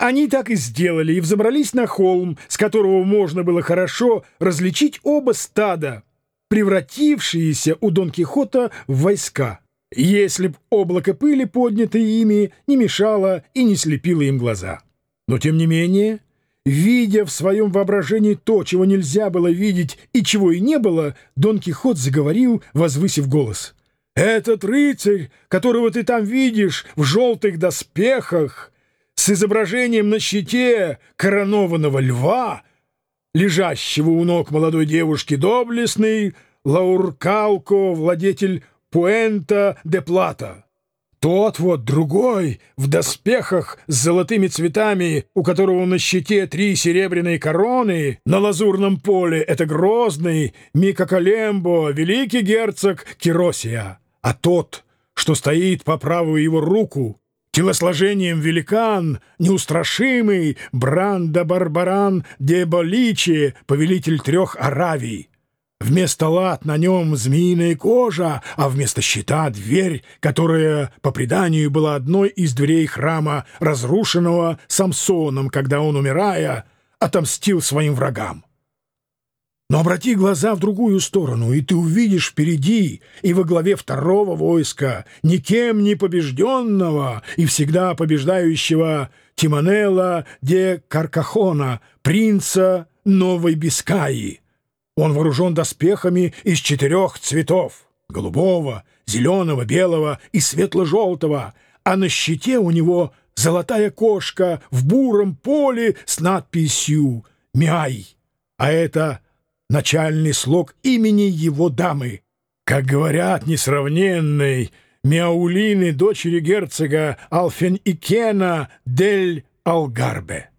Они так и сделали и взобрались на холм, с которого можно было хорошо различить оба стада, превратившиеся у Дон Кихота в войска, если б облако пыли, поднятое ими, не мешало и не слепило им глаза. Но, тем не менее, видя в своем воображении то, чего нельзя было видеть и чего и не было, Дон Кихот заговорил, возвысив голос. «Этот рыцарь, которого ты там видишь в желтых доспехах, с изображением на щите коронованного льва, лежащего у ног молодой девушки доблестный, Лауркалко, владетель Пуэнта де Плата. Тот вот другой, в доспехах с золотыми цветами, у которого на щите три серебряные короны, на лазурном поле — это грозный Микакалембо, великий герцог Киросия. А тот, что стоит по правую его руку, Телосложением великан, неустрашимый Бранда Барбаран де Боличи, повелитель трех Аравий. Вместо лад на нем змеиная кожа, а вместо щита — дверь, которая, по преданию, была одной из дверей храма, разрушенного Самсоном, когда он, умирая, отомстил своим врагам. Но обрати глаза в другую сторону, и ты увидишь впереди и во главе второго войска никем не побежденного и всегда побеждающего Тимонела де Каркахона, принца Новой Бискаи. Он вооружен доспехами из четырех цветов — голубого, зеленого, белого и светло-желтого, а на щите у него золотая кошка в буром поле с надписью «Мяй», а это — начальный слог имени его дамы. Как говорят, несравненной Мяулины, дочери герцога Алфен-Икена дель Алгарбе.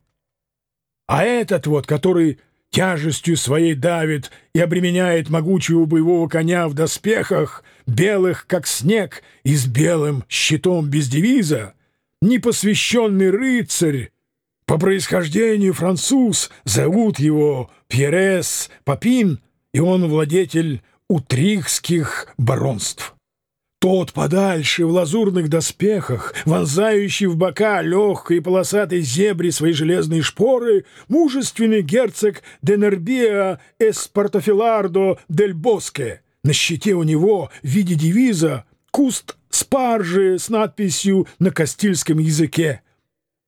А этот вот, который тяжестью своей давит и обременяет могучего боевого коня в доспехах, белых, как снег, и с белым щитом без девиза, непосвященный рыцарь, по происхождению француз, зовут его Пьерес Папин, и он владетель утрихских баронств. Тот подальше в лазурных доспехах, вонзающий в бока легкой полосатой зебри свои железные шпоры, мужественный герцог Денербиа Эспартофилардо дель Боске. На щите у него в виде девиза куст спаржи с надписью на кастильском языке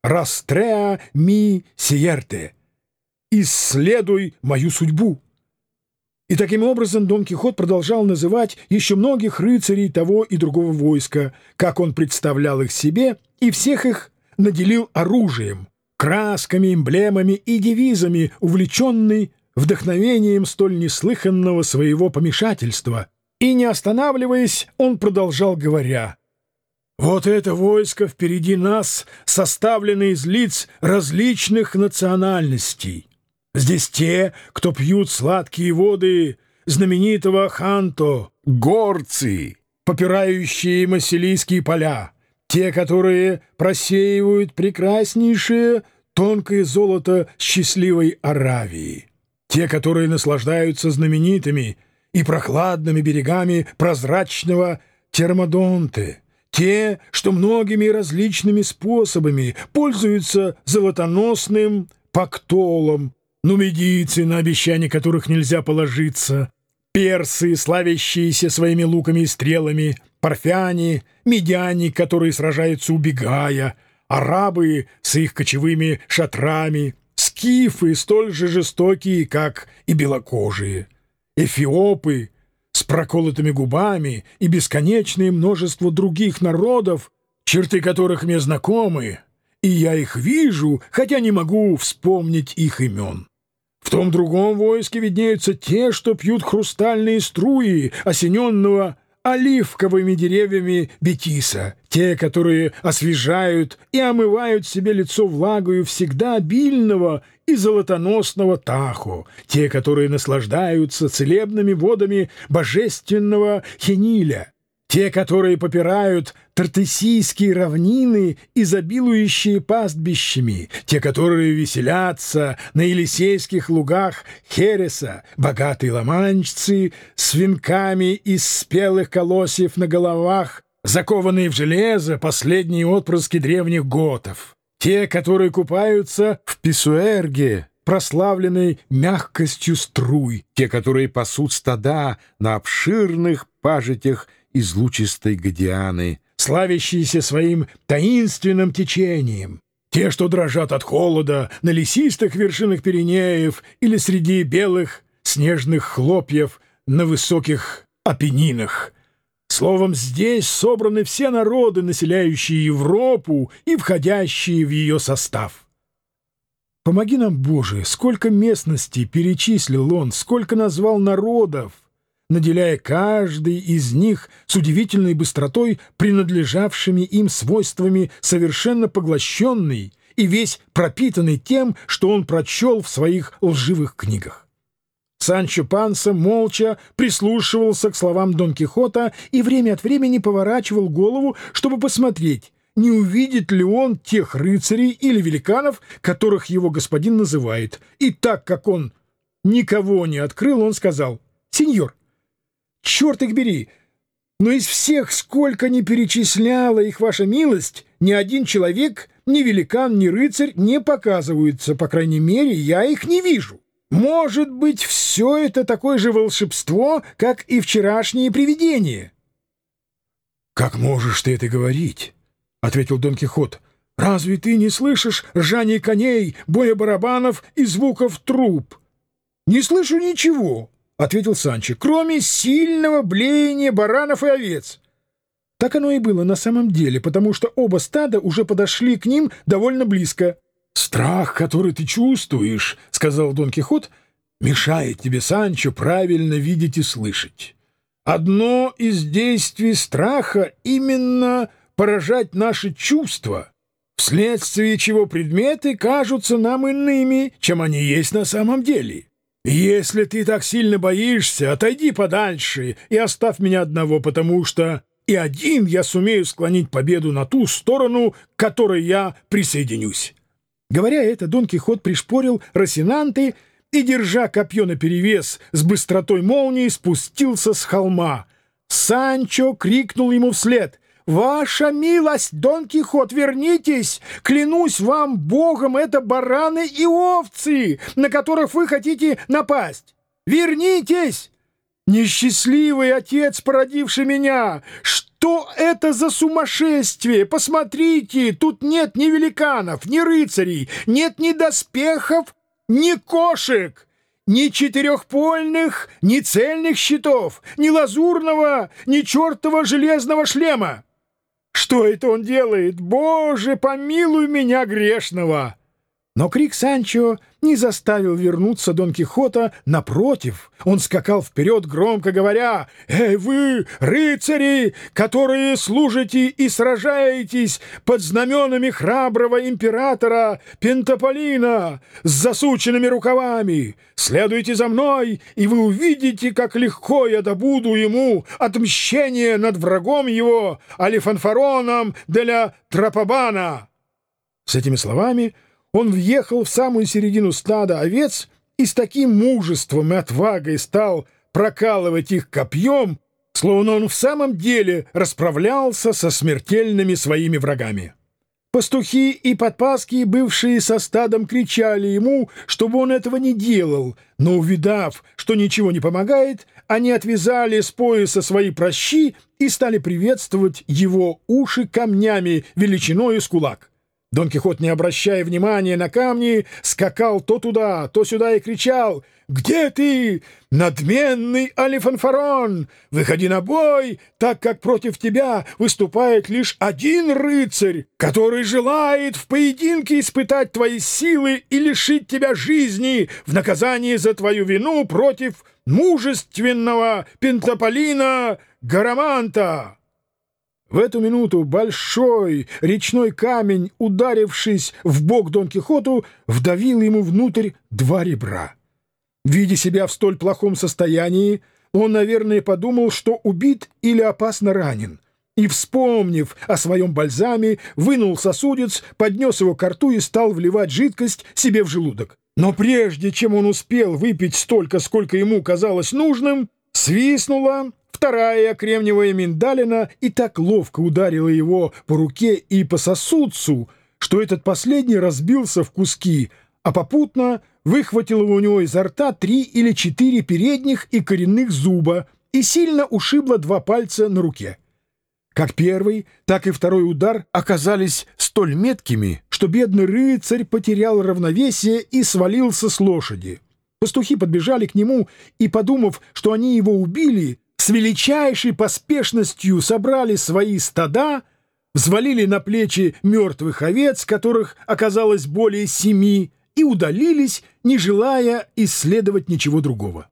«Растреа ми сиерте» «Исследуй мою судьбу». И таким образом Дон Кихот продолжал называть еще многих рыцарей того и другого войска, как он представлял их себе, и всех их наделил оружием, красками, эмблемами и девизами, увлеченный вдохновением столь неслыханного своего помешательства. И, не останавливаясь, он продолжал говоря — вот это войско впереди нас составлено из лиц различных национальностей. Здесь те, кто пьют сладкие воды знаменитого Ханто, горцы, попирающие Массилийские поля, те, которые просеивают прекраснейшее тонкое золото счастливой Аравии, те, которые наслаждаются знаменитыми и прохладными берегами прозрачного Термодонте, те, что многими различными способами пользуются золотоносным пактолом, нумидийцы, на обещания которых нельзя положиться, персы, славящиеся своими луками и стрелами, парфяне, медяне, которые сражаются убегая, арабы с их кочевыми шатрами, скифы, столь же жестокие, как и белокожие, эфиопы, с проколотыми губами и бесконечное множество других народов, черты которых мне знакомы, и я их вижу, хотя не могу вспомнить их имен. В том другом войске виднеются те, что пьют хрустальные струи осененного оливковыми деревьями бетиса, те, которые освежают и омывают себе лицо влагою всегда обильного и золотоносного тахо, те, которые наслаждаются целебными водами божественного хениля, те, которые попирают тартесийские равнины, изобилующие пастбищами, те, которые веселятся на Елисейских лугах Хереса, богатые ломанчцы с венками из спелых колосьев на головах, закованные в железо последние отпрыски древних готов, те, которые купаются в Писуэрге, прославленной мягкостью струй, те, которые пасут стада на обширных пажитях из лучистой гадианы, славящиеся своим таинственным течением, те, что дрожат от холода на лесистых вершинах Пиренеев или среди белых снежных хлопьев на высоких Апеннинах — Словом, здесь собраны все народы, населяющие Европу и входящие в ее состав. Помоги нам, Боже, сколько местностей перечислил он, сколько назвал народов, наделяя каждый из них с удивительной быстротой принадлежавшими им свойствами совершенно поглощенный и весь пропитанный тем, что он прочел в своих лживых книгах. Санчо Панса молча прислушивался к словам Дон Кихота и время от времени поворачивал голову, чтобы посмотреть, не увидит ли он тех рыцарей или великанов, которых его господин называет. И так как он никого не открыл, он сказал, «Сеньор, черт их бери, но из всех, сколько не перечисляла их ваша милость, ни один человек, ни великан, ни рыцарь не показываются, по крайней мере, я их не вижу». Может быть, все это такое же волшебство, как и вчерашние привидения? — Как можешь ты это говорить? — ответил Дон Кихот. — Разве ты не слышишь ржания коней, боя барабанов и звуков труб? — Не слышу ничего, — ответил Санчо, — кроме сильного блеяния баранов и овец. Так оно и было на самом деле, потому что оба стада уже подошли к ним довольно близко. «Страх, который ты чувствуешь, — сказал Дон Кихот, — мешает тебе, Санчо, правильно видеть и слышать. Одно из действий страха именно поражать наши чувства, вследствие чего предметы кажутся нам иными, чем они есть на самом деле. Если ты так сильно боишься, отойди подальше и оставь меня одного, потому что и один я сумею склонить победу на ту сторону, к которой я присоединюсь». Говоря это, Дон Кихот пришпорил Росинанты и, держа копье наперевес, с быстротой молнии спустился с холма. Санчо крикнул ему вслед — «Ваша милость, Дон Кихот, вернитесь! Клянусь вам Богом, это бараны и овцы, на которых вы хотите напасть! Вернитесь! Несчастливый отец, породивший меня! Что это за сумасшествие? Посмотрите, тут нет ни великанов, ни рыцарей, нет ни доспехов, ни кошек, ни четырехпольных, ни цельных щитов, ни лазурного, ни чертова железного шлема. Что это он делает? Боже, помилуй меня грешного!» Но крик Санчо не заставил вернуться Дон Кихота. Напротив, он скакал вперед, громко говоря, «Эй вы, рыцари, которые служите и сражаетесь под знаменами храброго императора Пентаполина с засученными рукавами! Следуйте за мной, и вы увидите, как легко я добуду ему отмщение над врагом его, Алифанфароном деля Трапабана!» С этими словами он въехал в самую середину стада овец и с таким мужеством и отвагой стал прокалывать их копьем, словно он в самом деле расправлялся со смертельными своими врагами. Пастухи и подпаски, бывшие со стадом, кричали ему, чтобы он этого не делал, но, увидав, что ничего не помогает, они отвязали с пояса свои прощи и стали приветствовать его уши камнями величиной с кулак. Дон Кихот, не обращая внимания на камни, скакал то туда, то сюда и кричал «Где ты, надменный Алифанфарон? Выходи на бой, так как против тебя выступает лишь один рыцарь, который желает в поединке испытать твои силы и лишить тебя жизни в наказание за твою вину против мужественного Пентаполина Гараманта». В эту минуту большой речной камень, ударившись в бок Дон Кихоту, вдавил ему внутрь два ребра. Видя себя в столь плохом состоянии, он, наверное, подумал, что убит или опасно ранен, и, вспомнив о своем бальзаме, вынул сосудец, поднес его к рту и стал вливать жидкость себе в желудок. Но прежде чем он успел выпить столько, сколько ему казалось нужным, свистнула Вторая кремниевая миндалина и так ловко ударила его по руке и по сосудцу, что этот последний разбился в куски, а попутно выхватил у него изо рта три или четыре передних и коренных зуба и сильно ушибло два пальца на руке. Как первый, так и второй удар оказались столь меткими, что бедный рыцарь потерял равновесие и свалился с лошади. Пастухи подбежали к нему и, подумав, что они его убили, с величайшей поспешностью собрали свои стада, взвалили на плечи мертвых овец, которых оказалось более семи, и удалились, не желая исследовать ничего другого.